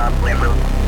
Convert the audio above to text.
Lima River.